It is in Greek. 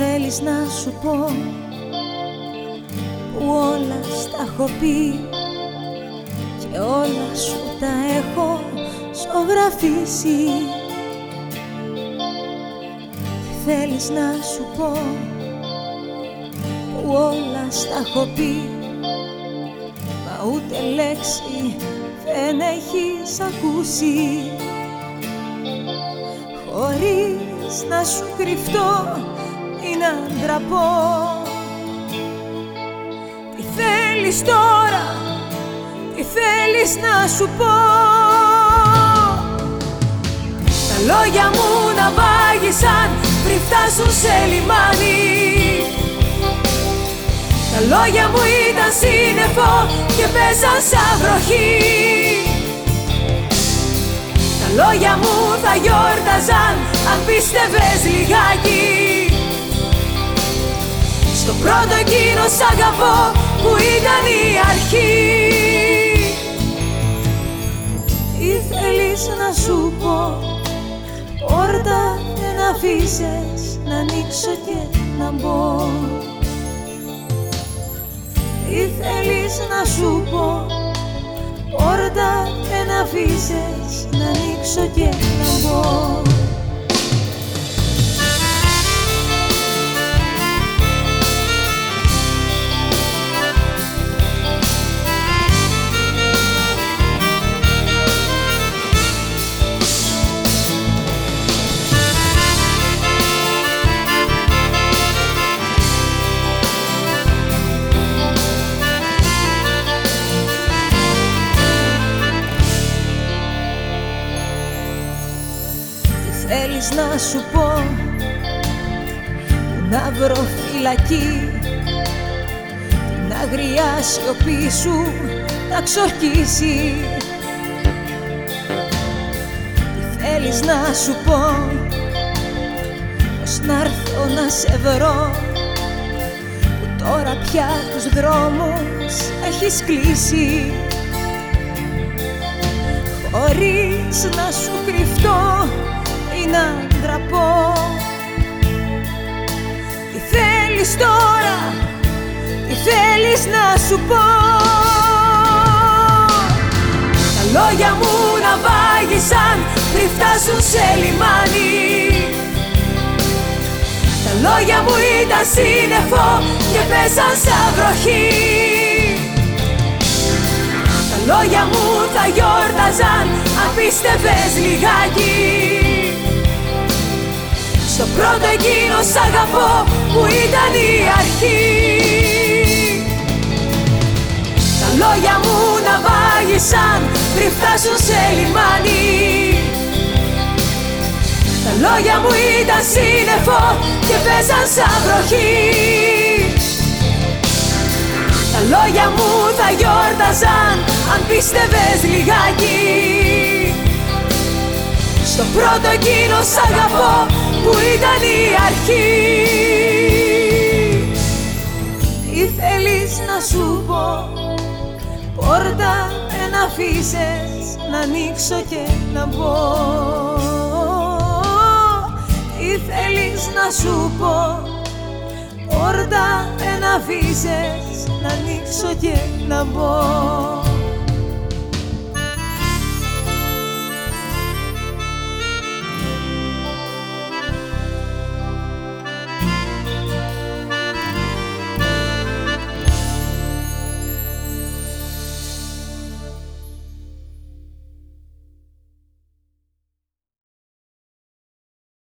θέλεις να σου πω που όλα στα έχω πει και όλα σου τα έχω ζωγραφίσει. Τι θέλεις να σου πω που όλα στα έχω πει μα ούτε λέξη δεν έχεις ακούσει. Χωρίς να σου κρυφτώ ή να ντραπώ Τι θέλεις τώρα, τι θέλεις να σου πω. Τα λόγια μου να βάγισαν πριν φτάσουν σε λιμάνι. Τα λόγια μου ήταν σύννεφο και πέσαν σαν βροχή. Τα λόγια μου θα γιόρταζαν αν πίστευες λιγάκι. Στο πρώτο εκείνο σ' αγαπώ που ήταν η αρχή. Τι θέλεις να σου πω Πόρτα δεν αφήσες να ανοίξω και να μπω. Τι θέλεις να σου πω Πόρτα δεν αφήσες να ανοίξω και να μπω θέλεις να σου πω να βρω φυλακή την αγριά σιωπή σου να ξορκίσει. Τι θέλεις να σου πω πως να έρθω να σε βρω που τώρα πια τους δρόμους έχεις κλείσει. Χωρίς να σου κρυφτώ να ντραπώ Τι θέλεις τώρα, τι θέλεις να σου πω. Τα λόγια μου να βάγισαν πριν φτάσουν σε λιμάνι. Τα λόγια μου ήταν σύννεφο και πέσαν σαν βροχή. Τα λόγια μου θα γιόρταζαν αν πίστευες λιγάκι στο πρώτο εκείνο σ' αγαπώ που ήταν η αρχή. Τα λόγια μου να βάγισαν πριν φτάσουν σε λιμάνι. Τα λόγια μου ήταν σύννεφο και πέσαν σαν βροχή. Τα λόγια μου θα γιόρταζαν αν πίστευες λιγάκι. Στο πρώτο εκείνο σ' αγαπώ που ήταν η αρχή. Τι θέλεις να σου πω; Πόρτα δεν αφήσες να ανοίξω και να μπω. Τι θέλεις να σου πω; Πόρτα δεν αφήσες να ανοίξω και να μπω